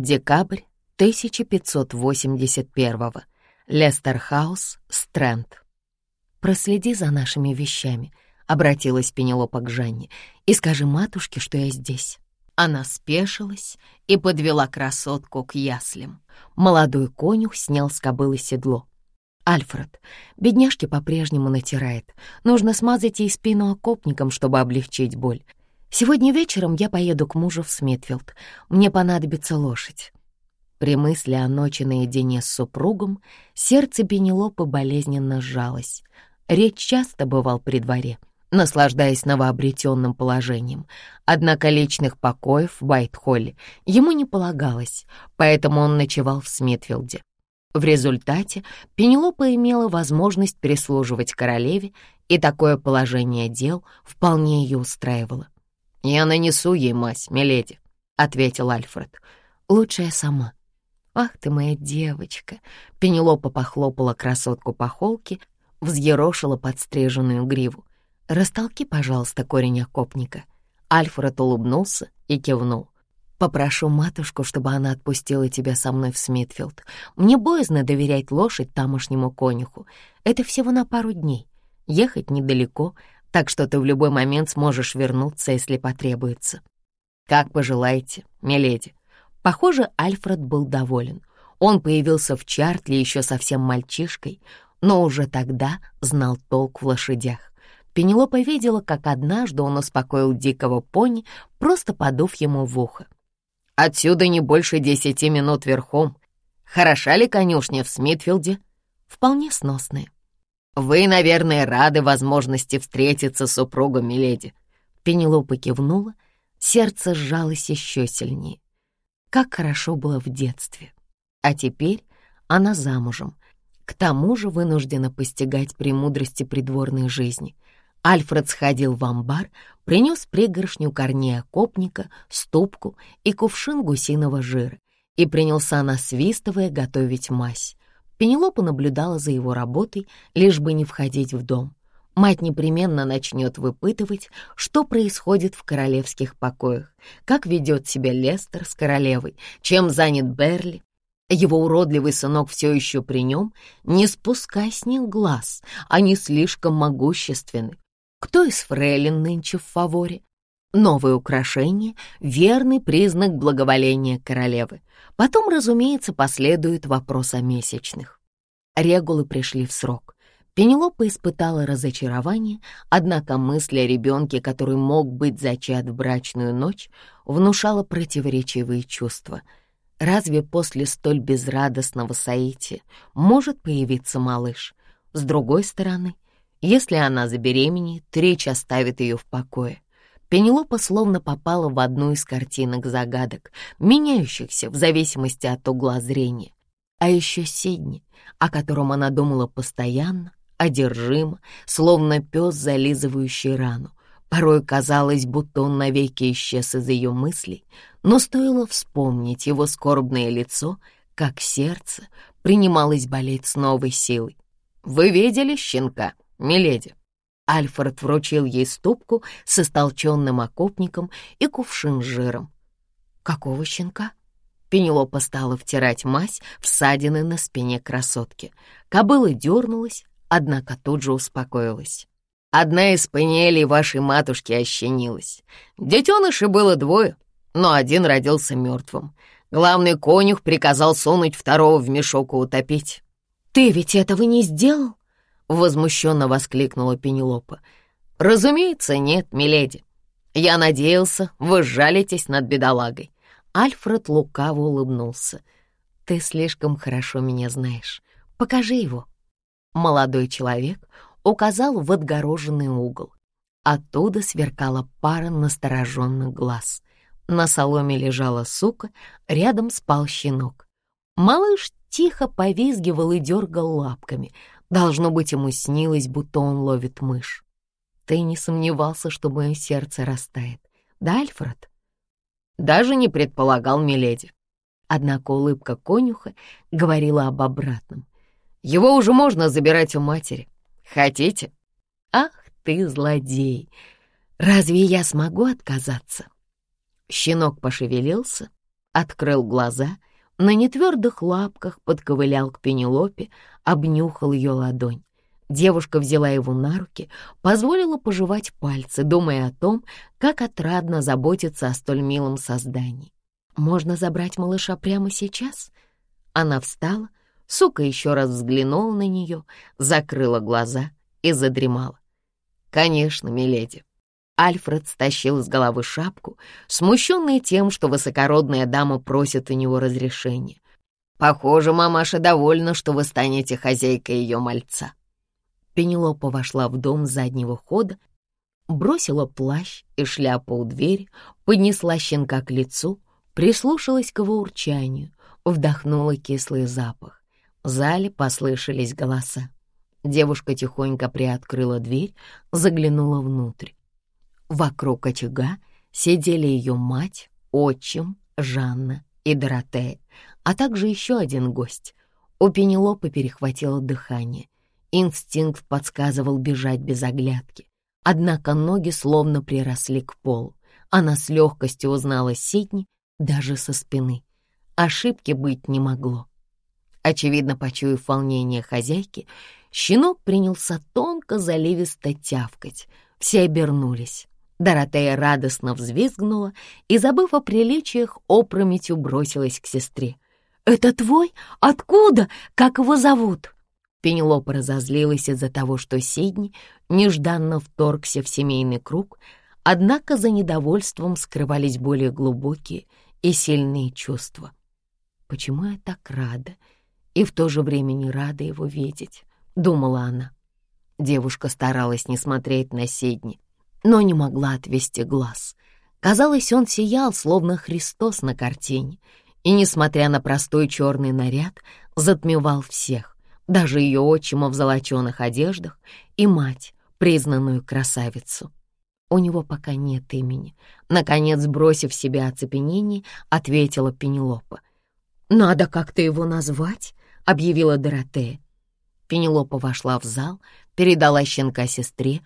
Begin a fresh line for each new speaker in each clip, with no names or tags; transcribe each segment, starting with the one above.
Декабрь 1581 Лестерхаус, Стрэнд. «Проследи за нашими вещами», — обратилась Пенелопа к Жанне, «и скажи матушке, что я здесь». Она спешилась и подвела красотку к яслям. Молодой конюх снял с кобылы седло. «Альфред, бедняжке по-прежнему натирает. Нужно смазать ей спину окопником, чтобы облегчить боль. Сегодня вечером я поеду к мужу в Смитфилд. Мне понадобится лошадь». При мысли о ночи наедине с супругом сердце Пенелопы болезненно сжалось. Речь часто бывал при дворе — наслаждаясь новообретенным положением. Однако личных покоев в Уайт-Холле ему не полагалось, поэтому он ночевал в Смитфилде. В результате Пенелопа имела возможность прислуживать королеве, и такое положение дел вполне ее устраивало. «Я нанесу ей мазь, миледи», — ответил Альфред. «Лучше я сама». «Ах ты моя девочка!» Пенелопа похлопала красотку по холке, взъерошила подстриженную гриву. «Растолки, пожалуйста, корень окопника». Альфред улыбнулся и кивнул. «Попрошу матушку, чтобы она отпустила тебя со мной в Смитфилд. Мне боязно доверять лошадь тамошнему конюху. Это всего на пару дней. Ехать недалеко, так что ты в любой момент сможешь вернуться, если потребуется». «Как пожелаете, миледи». Похоже, Альфред был доволен. Он появился в Чартле еще совсем мальчишкой, но уже тогда знал толк в лошадях. Пенелопа видела, как однажды он успокоил дикого пони, просто подув ему в ухо. «Отсюда не больше десяти минут верхом. Хороша ли конюшня в Смитфилде?» «Вполне сносная». «Вы, наверное, рады возможности встретиться с супругом, миледи». Пенелопа кивнула, сердце сжалось еще сильнее. Как хорошо было в детстве. А теперь она замужем. К тому же вынуждена постигать премудрости придворной жизни — Альфред сходил в амбар, принес пригоршню корней окопника, ступку и кувшин гусиного жира и принялся насвистывая готовить мазь. Пенелопа наблюдала за его работой, лишь бы не входить в дом. Мать непременно начнет выпытывать, что происходит в королевских покоях, как ведет себя Лестер с королевой, чем занят Берли. Его уродливый сынок все еще при нем, не спускай с них глаз, они слишком могущественны. Кто из фрейлин нынче в фаворе? Новое украшение — верный признак благоволения королевы. Потом, разумеется, последует вопрос о месячных. Регулы пришли в срок. Пенелопа испытала разочарование, однако мысль о ребенке, который мог быть зачат в брачную ночь, внушала противоречивые чувства. Разве после столь безрадостного соития может появиться малыш? С другой стороны — если она забеременеет, речь оставит ее в покое. Пенелопа словно попала в одну из картинок загадок, меняющихся в зависимости от угла зрения. А еще Сидни, о котором она думала постоянно, одержимо, словно пес, зализывающий рану. Порой казалось, будто он навеки исчез из ее мыслей, но стоило вспомнить его скорбное лицо, как сердце принималось болеть с новой силой. «Вы видели щенка?» «Миледи». Альфред вручил ей ступку с истолченным окопником и кувшин с жиром. «Какого щенка?» Пенелопа стала втирать мазь в ссадины на спине красотки. Кобыла дернулась, однако тут же успокоилась. «Одна из панелей вашей матушки ощенилась. Детенышей было двое, но один родился мертвым. Главный конюх приказал сунуть второго в мешок и утопить». «Ты ведь этого не сделал?» — возмущенно воскликнула Пенелопа. «Разумеется, нет, миледи. Я надеялся, вы жалитесь над бедолагой». Альфред лукаво улыбнулся. «Ты слишком хорошо меня знаешь. Покажи его». Молодой человек указал в отгороженный угол. Оттуда сверкала пара настороженных глаз. На соломе лежала сука, рядом спал щенок. Малыш тихо повизгивал и дергал лапками — Должно быть, ему снилось, будто он ловит мышь. Ты не сомневался, что мое сердце растает. Да, Альфред? Даже не предполагал, миледи. Однако улыбка конюха говорила об обратном. Его уже можно забирать у матери. Хотите? Ах ты, злодей! Разве я смогу отказаться? Щенок пошевелился, открыл глаза, на нетвердых лапках подковылял к Пенелопе, обнюхал ее ладонь. Девушка взяла его на руки, позволила пожевать пальцы, думая о том, как отрадно заботиться о столь милом создании. «Можно забрать малыша прямо сейчас?» Она встала, сука еще раз взглянула на нее, закрыла глаза и задремала. «Конечно, миледи». Альфред стащил с головы шапку, смущенный тем, что высокородная дама просит у него разрешения. «Похоже, мамаша довольна, что вы станете хозяйкой ее мальца». Пенелопа вошла в дом заднего хода, бросила плащ и шляпу у двери, поднесла щенка к лицу, прислушалась к его урчанию, вдохнула кислый запах. В зале послышались голоса. Девушка тихонько приоткрыла дверь, заглянула внутрь. Вокруг очага сидели ее мать, отчим, Жанна и Доротея, а также еще один гость. У Пенелопы перехватило дыхание. Инстинкт подсказывал бежать без оглядки. Однако ноги словно приросли к полу. Она с легкостью узнала Сидни даже со спины. Ошибки быть не могло. Очевидно, почуяв волнение хозяйки, щенок принялся тонко заливисто тявкать. Все обернулись. Доротея радостно взвизгнула и, забыв о приличиях, опрометью бросилась к сестре. «Это твой? Откуда? Как его зовут?» Пенелопа разозлилась из-за того, что Сидни нежданно вторгся в семейный круг, однако за недовольством скрывались более глубокие и сильные чувства. «Почему я так рада и в то же время не рада его видеть?» — думала она. Девушка старалась не смотреть на Сидни, но не могла отвести глаз. Казалось, он сиял, словно Христос на картине, и, несмотря на простой черный наряд, затмевал всех, даже ее отчима в золоченых одеждах и мать, признанную красавицу. У него пока нет имени. Наконец, бросив себе оцепенение, ответила Пенелопа. «Надо как-то его назвать», — объявила Доротея. Пенелопа вошла в зал, передала щенка сестре,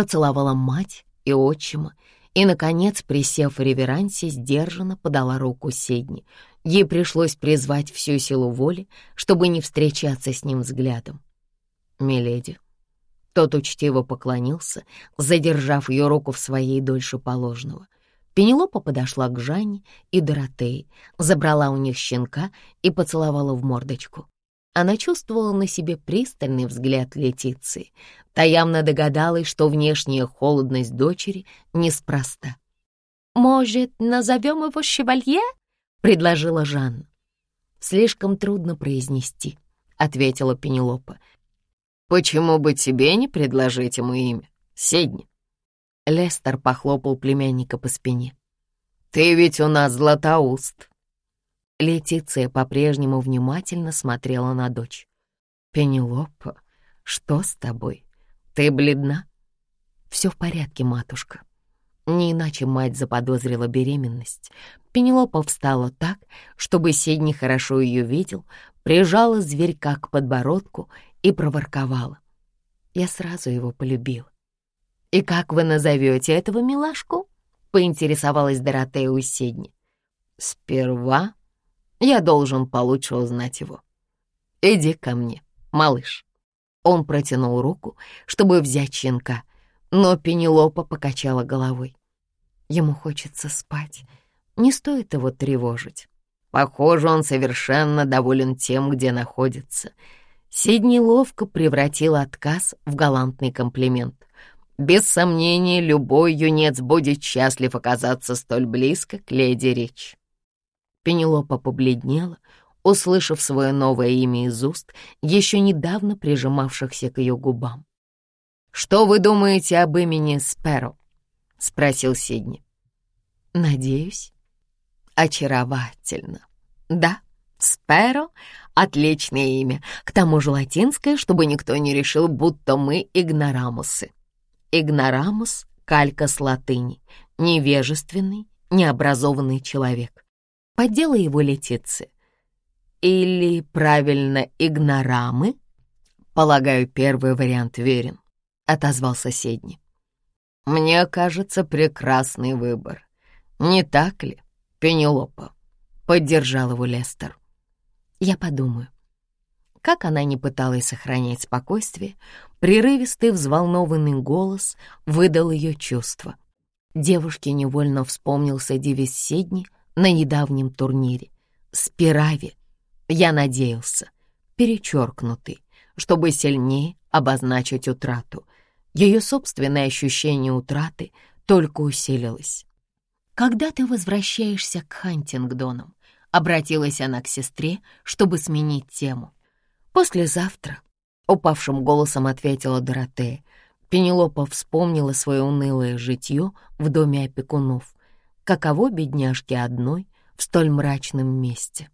поцеловала мать и отчима и, наконец, присев в реверансе, сдержанно подала руку Седни. Ей пришлось призвать всю силу воли, чтобы не встречаться с ним взглядом. «Миледи». Тот учтиво поклонился, задержав ее руку в своей дольше положенного. Пенелопа подошла к Жанне и Доротее, забрала у них щенка и поцеловала в мордочку. Она чувствовала на себе пристальный взгляд Летиции. Та явно догадалась, что внешняя холодность дочери неспроста. «Может, назовем его Шевалье?» — предложила Жанна. «Слишком трудно произнести», — ответила Пенелопа. «Почему бы тебе не предложить ему имя? Седни?» Лестер похлопал племянника по спине. «Ты ведь у нас златоуст». Летиция по-прежнему внимательно смотрела на дочь. «Пенелопа, что с тобой? Ты бледна?» «Все в порядке, матушка», не иначе мать заподозрила беременность. Пенелопа встала так, чтобы Седни хорошо ее видел, прижала зверька к подбородку и проворковала. Я сразу его полюбила. «И как вы назовете этого милашку?» — поинтересовалась Доротея у Седни. «Сперва я должен получше узнать его. Иди ко мне, малыш». Он протянул руку, чтобы взять щенка, но Пенелопа покачала головой. Ему хочется спать. Не стоит его тревожить. Похоже, он совершенно доволен тем, где находится. Сидни ловко превратил отказ в галантный комплимент. Без сомнения, любой юнец будет счастлив оказаться столь близко к леди Рич. Пенелопа побледнела, услышав свое новое имя из уст, еще недавно прижимавшихся к ее губам. «Что вы думаете об имени Спэро?» — спросил Сидни. «Надеюсь». «Очаровательно. Да, Спэро — отличное имя, к тому же латинское, чтобы никто не решил, будто мы игнорамусы. Игнорамус — калька с латыни, невежественный, необразованный человек. Поддела его Летиция. Или, правильно, игнорамы? Полагаю, первый вариант верен отозвал соседний. «Мне кажется, прекрасный выбор. Не так ли, Пенелопа?» поддержал его Лестер. Я подумаю. Как она не пыталась сохранять спокойствие, прерывистый взволнованный голос выдал ее чувства. Девушке невольно вспомнился девиз Сидни на недавнем турнире. «Спирави». Я надеялся. Перечеркнутый, чтобы сильнее обозначить утрату. Ее собственное ощущение утраты только усилилось. «Когда ты возвращаешься к Хантингдонам?» — обратилась она к сестре, чтобы сменить тему. «Послезавтра», — упавшим голосом ответила Доротея. Пенелопа вспомнила свое унылое житье в доме опекунов. Каково бедняжке одной в столь мрачном месте?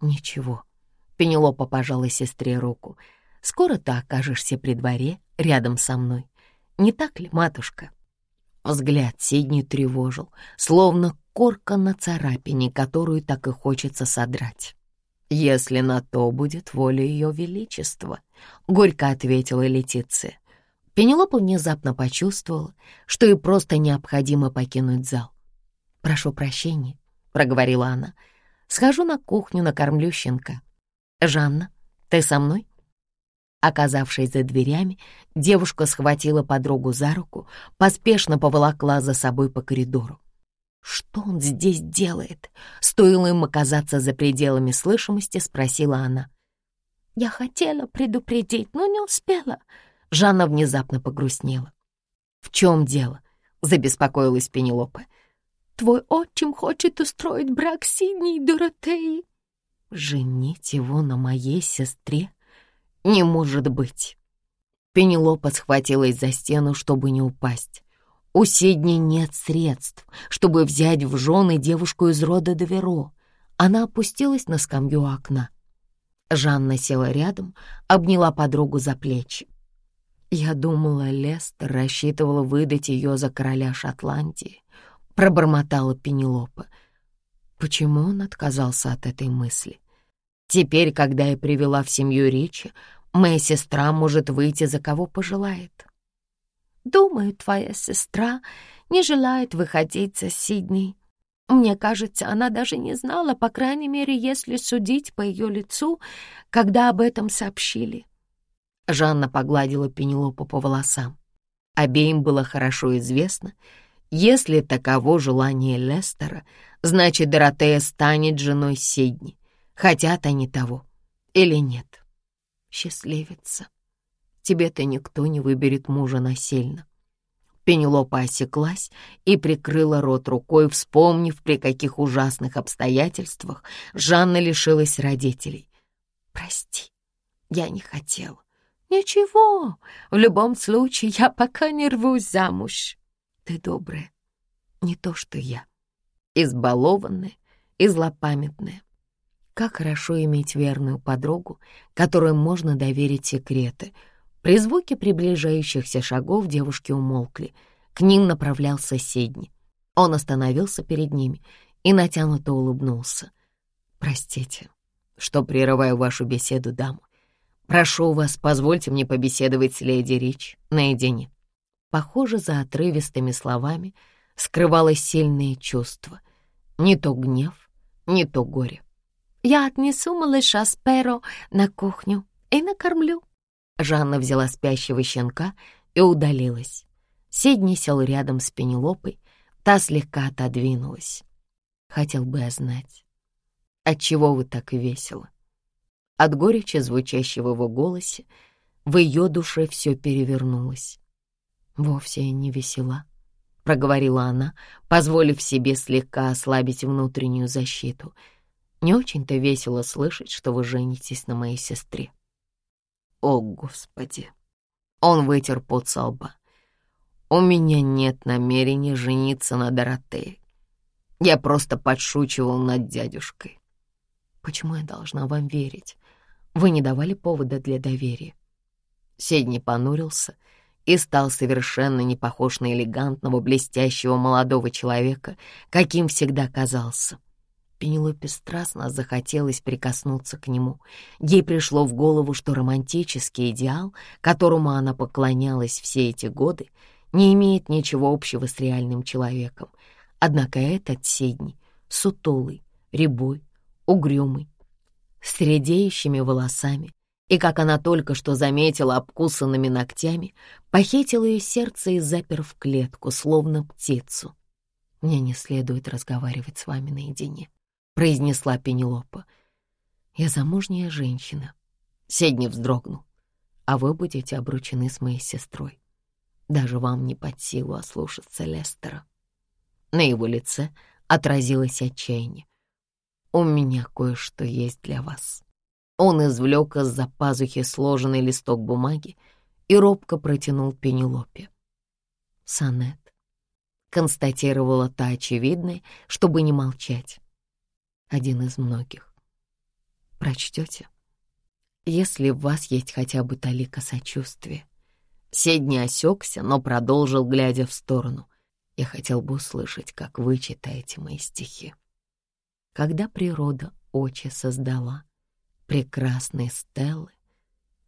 «Ничего», — Пенелопа пожала сестре руку. «Скоро ты окажешься при дворе, рядом со мной. Не так ли, матушка?» Взгляд Сидни тревожил, словно корка на царапине, которую так и хочется содрать. «Если на то будет воля Ее Величества», — горько ответила Летиция. Пенелопа внезапно почувствовала, что ей просто необходимо покинуть зал. «Прошу прощения», — проговорила она. «Схожу на кухню, накормлю щенка. Жанна, ты со мной?» Оказавшись за дверями, девушка схватила подругу за руку, поспешно поволокла за собой по коридору. «Что он здесь делает?» Стоило им оказаться за пределами слышимости, спросила она. «Я хотела предупредить, но не успела». Жанна внезапно погрустнела. «В чем дело?» — забеспокоилась Пенелопа. «Твой отчим хочет устроить брак Сидни и Доротеи». «Женить его на моей сестре? Не может быть!» Пенелопа схватилась за стену, чтобы не упасть. У Сидни нет средств, чтобы взять в жены девушку из рода Доверо. Она опустилась на скамью окна. Жанна села рядом, обняла подругу за плечи. Я думала, Лестер рассчитывала выдать ее за короля Шотландии, пробормотала Пенелопа. Почему он отказался от этой мысли? Теперь, когда я привела в семью Ричи, моя сестра может выйти за кого пожелает. Думаю, твоя сестра не желает выходить за Сидней. Мне кажется, она даже не знала, по крайней мере, если судить по ее лицу, когда об этом сообщили. Жанна погладила Пенелопу по волосам. Обеим было хорошо известно, если таково желание Лестера, значит, Доротея станет женой Сидни. Хотят они того или нет. Счастливица тебе-то никто не выберет мужа насильно». Пенелопа осеклась и прикрыла рот рукой, вспомнив, при каких ужасных обстоятельствах Жанна лишилась родителей. «Прости, я не хотела». «Ничего, в любом случае я пока не рвусь замуж». «Ты добрая, не то что я, избалованная и злопамятная. Как хорошо иметь верную подругу, которой можно доверить секреты, при звуке приближающихся шагов девушки умолкли. К ним направлялся Седни. Он остановился перед ними и натянуто улыбнулся. «Простите, что прерываю вашу беседу, даму. Прошу вас, позвольте мне побеседовать с леди Рич наедине». Похоже, за отрывистыми словами скрывалось сильное чувство. Не то гнев, не то горе. «Я отнесу малыша Сперо на кухню и накормлю», Жанна взяла спящего щенка и удалилась. Сидни сел рядом с Пенелопой, та слегка отодвинулась. Хотел бы я знать, отчего вы так весело? От горечи, звучащего в его голосе, в ее душе все перевернулось. «Вовсе не весела», — проговорила она, позволив себе слегка ослабить внутреннюю защиту. «Не очень-то весело слышать, что вы женитесь на моей сестре». О, Господи! Он вытер пот со лба. У меня нет намерения жениться на Доротее. Я просто подшучивал над дядюшкой. Почему я должна вам верить? Вы не давали повода для доверия. Седни понурился и стал совершенно не похож на элегантного, блестящего молодого человека, каким всегда казался. Пенелопе страстно захотелось прикоснуться к нему. Ей пришло в голову, что романтический идеал, которому она поклонялась все эти годы, не имеет ничего общего с реальным человеком. Однако этот Сидни, сутулый, рябой, угрюмый, с редеющими волосами, и, как она только что заметила обкусанными ногтями, похитил ее сердце и запер в клетку, словно птицу. «Мне не следует разговаривать с вами наедине», — произнесла Пенелопа. «Я замужняя женщина». Седни вздрогнул. «А вы будете обручены с моей сестрой. Даже вам не под силу ослушаться Лестера». На его лице отразилось отчаяние. «У меня кое-что есть для вас». Он извлек из-за пазухи сложенный листок бумаги и робко протянул Пенелопе. «Сонет», — констатировала та очевидное, чтобы не молчать. «Один из многих. Прочтете? Если в вас есть хотя бы талика сочувствия». Седни осекся, но продолжил, глядя в сторону. «Я хотел бы услышать, как вы читаете мои стихи. Когда природа очи создала, прекрасной Стеллы,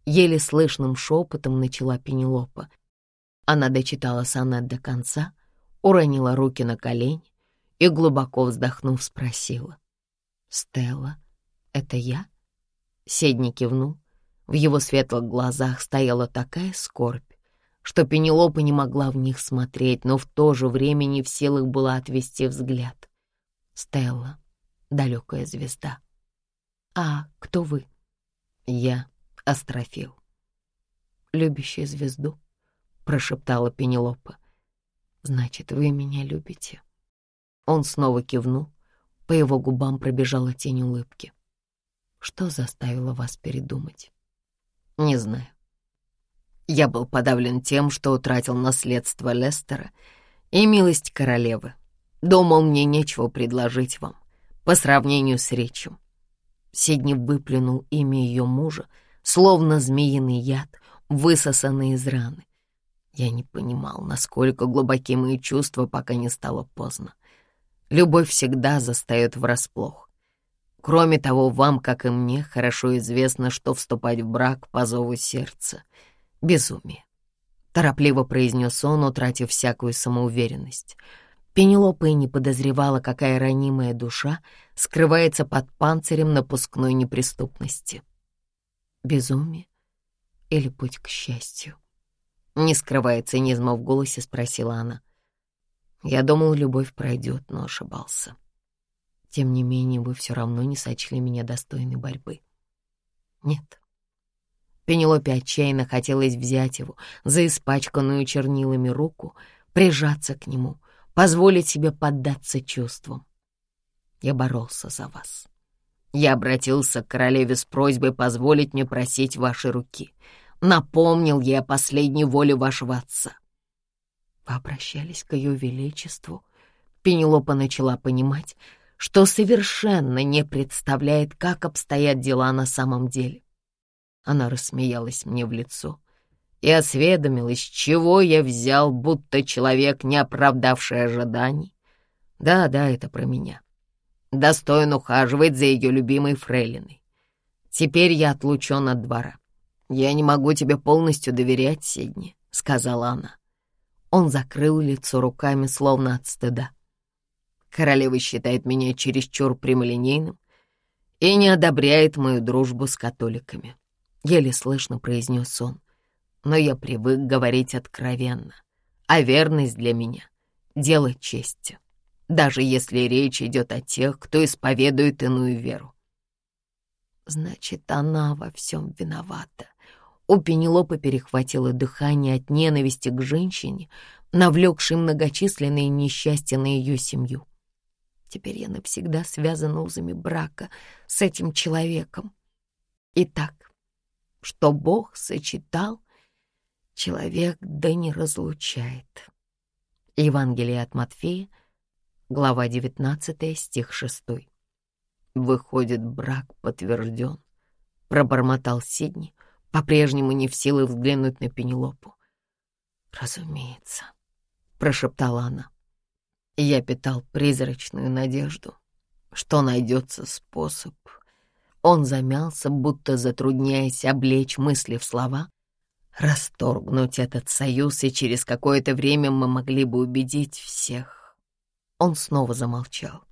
еле слышным шепотом начала Пенелопа. Она дочитала сонет до конца, уронила руки на колени и, глубоко вздохнув, спросила. «Стелла, это я?» Седни кивнул. В его светлых глазах стояла такая скорбь, что Пенелопа не могла в них смотреть, но в то же время не в силах была отвести взгляд. Стелла, далекая звезда. «А кто вы?» «Я Астрофил». «Любящая звезду», — прошептала Пенелопа. «Значит, вы меня любите». Он снова кивнул. По его губам пробежала тень улыбки. «Что заставило вас передумать?» «Не знаю. Я был подавлен тем, что утратил наследство Лестера и милость королевы. Думал, мне нечего предложить вам по сравнению с речью. Сидни выплюнул имя ее мужа, словно змеиный яд, высосанный из раны. Я не понимал, насколько глубоки мои чувства, пока не стало поздно. Любовь всегда застаёт врасплох. Кроме того, вам, как и мне, хорошо известно, что вступать в брак по зову сердца — безумие. Торопливо произнес он, утратив всякую самоуверенность — Пенелопа и не подозревала, какая ранимая душа скрывается под панцирем напускной неприступности. Безумие или путь к счастью? Не скрывая цинизма в голосе, спросила она. Я думал, любовь пройдет, но ошибался. Тем не менее, вы все равно не сочли меня достойной борьбы. Нет. Пенелопе отчаянно хотелось взять его за испачканную чернилами руку, прижаться к нему — позволить себе поддаться чувствам. Я боролся за вас. Я обратился к королеве с просьбой позволить мне просить ваши руки. Напомнил ей о последней воле вашего отца. Вы обращались к ее величеству. Пенелопа начала понимать, что совершенно не представляет, как обстоят дела на самом деле. Она рассмеялась мне в лицо — и осведомилась, чего я взял, будто человек, не оправдавший ожиданий. Да-да, это про меня. Достоин ухаживать за ее любимой фрейлиной. Теперь я отлучен от двора. Я не могу тебе полностью доверять, Сидни, — сказала она. Он закрыл лицо руками, словно от стыда. Королева считает меня чересчур прямолинейным и не одобряет мою дружбу с католиками. Еле слышно произнес он но я привык говорить откровенно. А верность для меня — дело чести, даже если речь идет о тех, кто исповедует иную веру. Значит, она во всем виновата. У Пенелопы перехватило дыхание от ненависти к женщине, навлекшей многочисленные несчастья на ее семью. Теперь я навсегда связана узами брака с этим человеком. Итак, что Бог сочетал — человек да не разлучает. Евангелие от Матфея, глава 19, стих 6. Выходит, брак подтвержден, пробормотал Сидни, по-прежнему не в силах взглянуть на Пенелопу. «Разумеется», — прошептала она. Я питал призрачную надежду, что найдется способ. Он замялся, будто затрудняясь облечь мысли в слова, расторгнуть этот союз, и через какое-то время мы могли бы убедить всех. Он снова замолчал.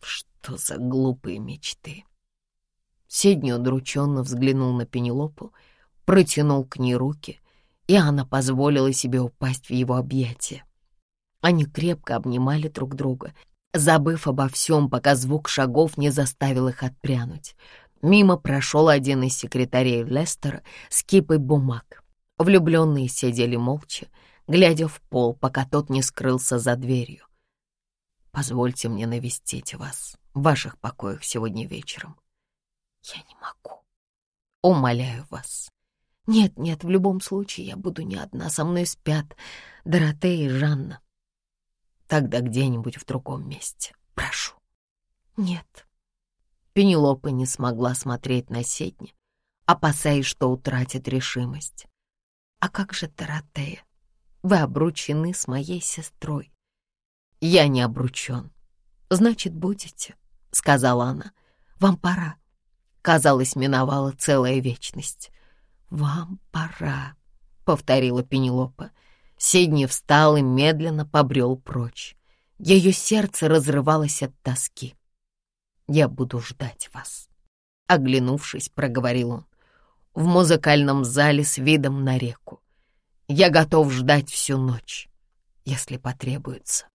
Что за глупые мечты? Сидни удрученно взглянул на Пенелопу, протянул к ней руки, и она позволила себе упасть в его объятия. Они крепко обнимали друг друга, забыв обо всем, пока звук шагов не заставил их отпрянуть. Мимо прошел один из секретарей Лестера с кипой бумаг. Влюбленные сидели молча, глядя в пол, пока тот не скрылся за дверью. «Позвольте мне навестить вас в ваших покоях сегодня вечером». «Я не могу. Умоляю вас. Нет-нет, в любом случае я буду не одна, со мной спят Доротея и Жанна. Тогда где-нибудь в другом месте. Прошу». «Нет». Пенелопа не смогла смотреть на Седни, опасаясь, что утратит решимость. «А как же Доротея? Вы обручены с моей сестрой». «Я не обручен». «Значит, будете», — сказала она. «Вам пора». Казалось, миновала целая вечность. «Вам пора», — повторила Пенелопа. Сидни встал и медленно побрел прочь. Ее сердце разрывалось от тоски. «Я буду ждать вас», — оглянувшись, проговорил он в музыкальном зале с видом на реку. Я готов ждать всю ночь, если потребуется.